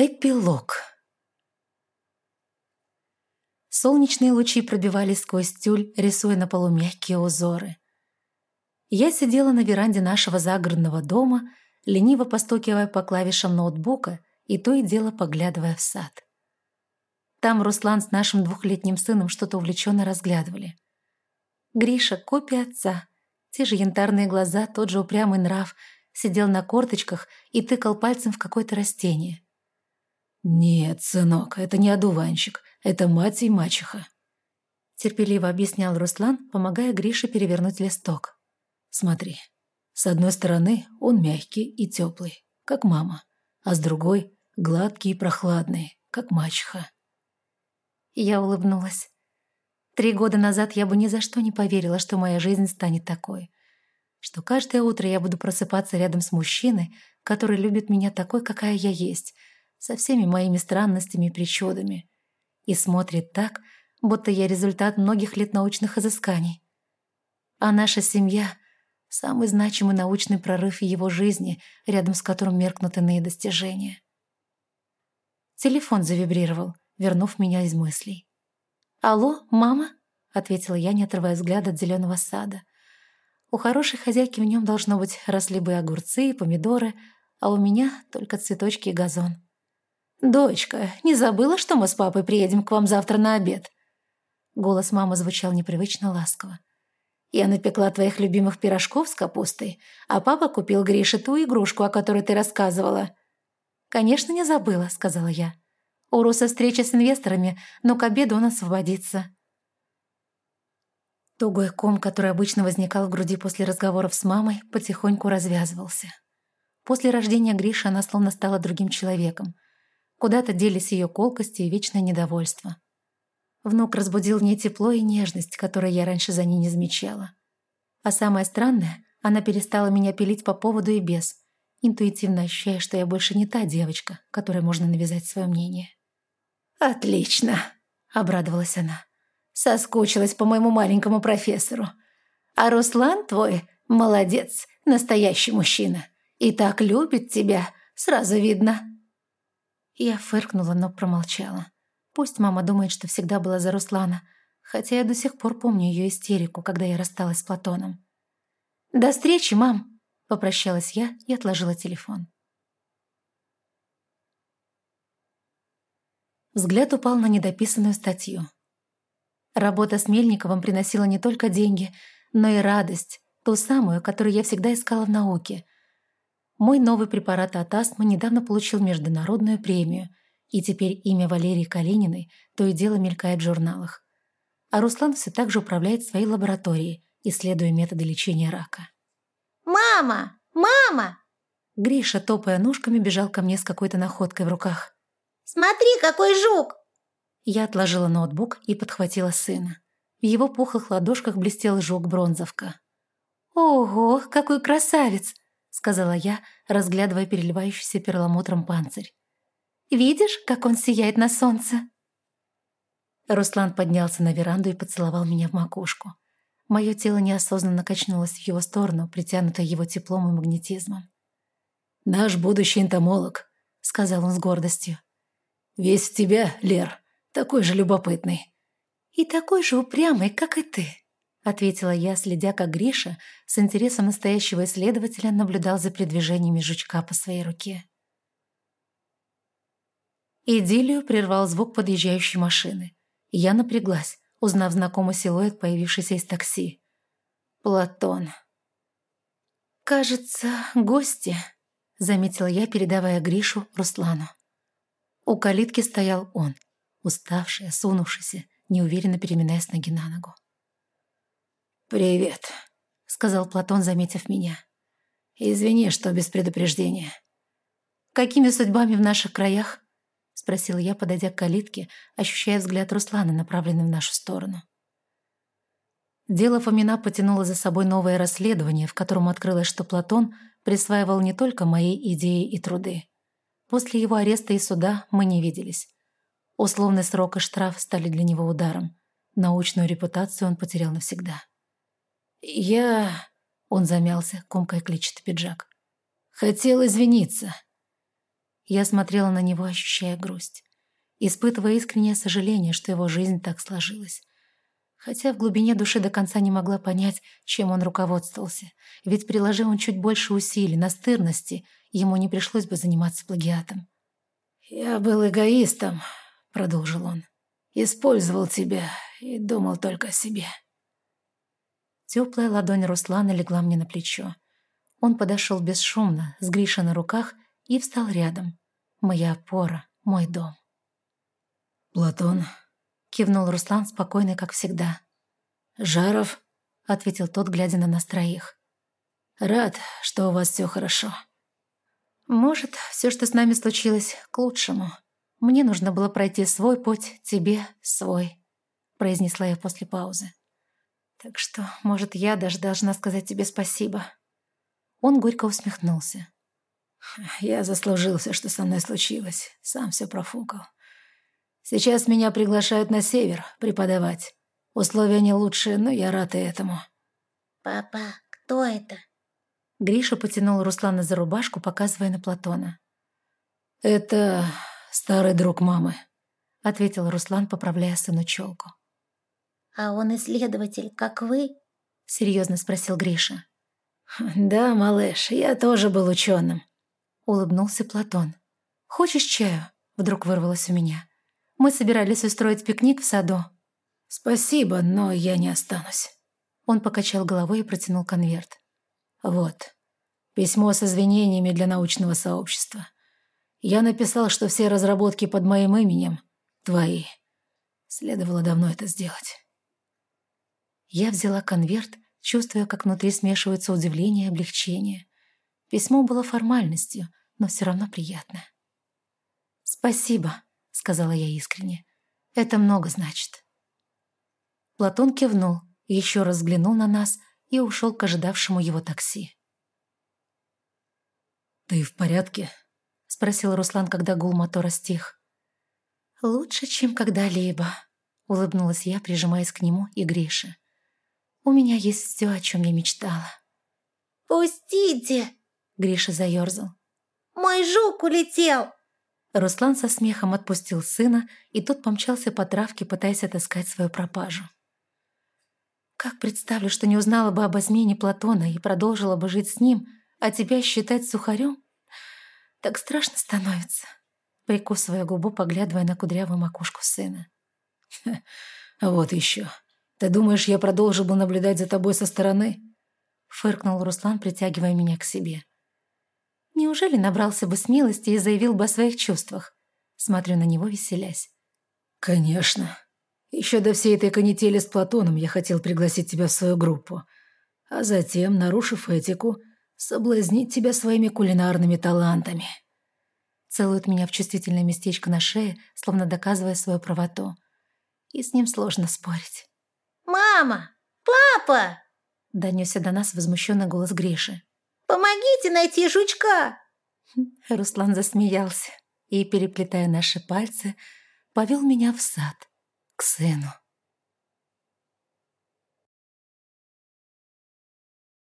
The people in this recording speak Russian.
Эпилог Солнечные лучи пробивались сквозь тюль, рисуя на полу мягкие узоры. Я сидела на веранде нашего загородного дома, лениво постукивая по клавишам ноутбука и то и дело поглядывая в сад. Там Руслан с нашим двухлетним сыном что-то увлеченно разглядывали. Гриша, копия отца, те же янтарные глаза, тот же упрямый нрав, сидел на корточках и тыкал пальцем в какое-то растение. «Нет, сынок, это не одуванчик, это мать и мачеха», терпеливо объяснял Руслан, помогая Грише перевернуть листок. «Смотри, с одной стороны он мягкий и теплый, как мама, а с другой — гладкий и прохладный, как мачеха». Я улыбнулась. Три года назад я бы ни за что не поверила, что моя жизнь станет такой. Что каждое утро я буду просыпаться рядом с мужчиной, который любит меня такой, какая я есть, со всеми моими странностями и причудами. И смотрит так, будто я результат многих лет научных изысканий. А наша семья — самый значимый научный прорыв его жизни, рядом с которым меркнут иные достижения. Телефон завибрировал — вернув меня из мыслей. «Алло, мама?» — ответила я, не отрывая взгляда от зеленого сада. У хорошей хозяйки в нем, должно быть, росли бы огурцы и помидоры, а у меня только цветочки и газон. «Дочка, не забыла, что мы с папой приедем к вам завтра на обед?» Голос мамы звучал непривычно ласково. «Я напекла твоих любимых пирожков с капустой, а папа купил Грише ту игрушку, о которой ты рассказывала». «Конечно, не забыла», — сказала я. У Руса встреча с инвесторами, но к обеду он освободится. Тугой ком, который обычно возникал в груди после разговоров с мамой, потихоньку развязывался. После рождения Гриши она словно стала другим человеком. Куда-то делись ее колкости и вечное недовольство. Внук разбудил в ней тепло и нежность, которые я раньше за ней не замечала. А самое странное, она перестала меня пилить по поводу и без, интуитивно ощущая, что я больше не та девочка, которой можно навязать свое мнение. «Отлично!» — обрадовалась она. «Соскучилась по моему маленькому профессору. А Руслан твой молодец, настоящий мужчина. И так любит тебя, сразу видно». Я фыркнула, но промолчала. Пусть мама думает, что всегда была за Руслана, хотя я до сих пор помню ее истерику, когда я рассталась с Платоном. «До встречи, мам!» — попрощалась я и отложила телефон. Взгляд упал на недописанную статью. Работа с Мельниковым приносила не только деньги, но и радость, ту самую, которую я всегда искала в науке. Мой новый препарат от астмы недавно получил международную премию, и теперь имя Валерии Калининой то и дело мелькает в журналах. А Руслан все так же управляет своей лабораторией, исследуя методы лечения рака. «Мама! Мама!» Гриша, топая ножками, бежал ко мне с какой-то находкой в руках. Смотри, какой жук!» Я отложила ноутбук и подхватила сына. В его пухлых ладошках блестел жук-бронзовка. «Ого, какой красавец!» — сказала я, разглядывая переливающийся перламутром панцирь. «Видишь, как он сияет на солнце?» Руслан поднялся на веранду и поцеловал меня в макушку. Мое тело неосознанно качнулось в его сторону, притянутое его теплом и магнетизмом. «Наш будущий энтомолог», — сказал он с гордостью. Весь в тебя, Лер, такой же любопытный». «И такой же упрямый, как и ты», — ответила я, следя, как Гриша с интересом настоящего исследователя наблюдал за передвижениями жучка по своей руке. Идиллию прервал звук подъезжающей машины. Я напряглась, узнав знакомый силуэт, появившийся из такси. Платон. «Кажется, гости», — заметила я, передавая Гришу Руслану. У калитки стоял он, уставший, осунувшийся, неуверенно переминаясь ноги на ногу. «Привет», — сказал Платон, заметив меня. «Извини, что без предупреждения». «Какими судьбами в наших краях?» — спросил я, подойдя к калитке, ощущая взгляд Руслана, направленный в нашу сторону. Дело Фомина потянуло за собой новое расследование, в котором открылось, что Платон присваивал не только мои идеи и труды. После его ареста и суда мы не виделись. Условный срок и штраф стали для него ударом. Научную репутацию он потерял навсегда. «Я...» — он замялся, комкой кличет пиджак. «Хотел извиниться». Я смотрела на него, ощущая грусть, испытывая искреннее сожаление, что его жизнь так сложилась. Хотя в глубине души до конца не могла понять, чем он руководствовался, ведь приложил он чуть больше усилий, настырности, ему не пришлось бы заниматься плагиатом. «Я был эгоистом», — продолжил он. «Использовал тебя и думал только о себе». Теплая ладонь Руслана легла мне на плечо. Он подошел бесшумно, с Гришей на руках, и встал рядом. Моя опора, мой дом. «Платон», — кивнул Руслан, спокойный, как всегда. «Жаров», — ответил тот, глядя на нас троих. «Рад, что у вас все хорошо». «Может, все, что с нами случилось, к лучшему. Мне нужно было пройти свой путь, тебе свой», — произнесла я после паузы. «Так что, может, я даже должна сказать тебе спасибо». Он горько усмехнулся. Я заслужил все, что со мной случилось. Сам все профукал. Сейчас меня приглашают на север преподавать. Условия не лучшие, но я рад и этому. «Папа, кто это?» Гриша потянул Руслана за рубашку, показывая на Платона. «Это старый друг мамы», — ответил Руслан, поправляя сыну челку. «А он исследователь, как вы?» — серьезно спросил Гриша. «Да, малыш, я тоже был ученым», — улыбнулся Платон. «Хочешь чаю?» — вдруг вырвалось у меня. «Мы собирались устроить пикник в саду». «Спасибо, но я не останусь». Он покачал головой и протянул конверт. «Вот. Письмо с извинениями для научного сообщества. Я написал, что все разработки под моим именем твои. Следовало давно это сделать». Я взяла конверт чувствуя, как внутри смешиваются удивление и облегчение. Письмо было формальностью, но все равно приятно. «Спасибо», — сказала я искренне. «Это много значит». Платон кивнул, еще раз взглянул на нас и ушел к ожидавшему его такси. «Ты в порядке?» — спросил Руслан, когда гул мотора стих. «Лучше, чем когда-либо», — улыбнулась я, прижимаясь к нему и Грише. У меня есть все, о чем я мечтала. «Пустите!» Гриша заерзал. «Мой жук улетел!» Руслан со смехом отпустил сына, и тот помчался по травке, пытаясь отыскать свою пропажу. Как представлю, что не узнала бы об измене Платона и продолжила бы жить с ним, а тебя считать сухарем? Так страшно становится, прикусывая губу, поглядывая на кудрявую макушку сына. «Вот еще», ты думаешь, я продолжил бы наблюдать за тобой со стороны?» Фыркнул Руслан, притягивая меня к себе. Неужели набрался бы смелости и заявил бы о своих чувствах? Смотрю на него, веселясь. «Конечно. Еще до всей этой канители с Платоном я хотел пригласить тебя в свою группу, а затем, нарушив этику, соблазнить тебя своими кулинарными талантами». Целует меня в чувствительное местечко на шее, словно доказывая свою правоту. И с ним сложно спорить. «Мама! Папа!» Донесся до нас возмущенный голос Гриши. «Помогите найти жучка!» Руслан засмеялся и, переплетая наши пальцы, повел меня в сад к сыну.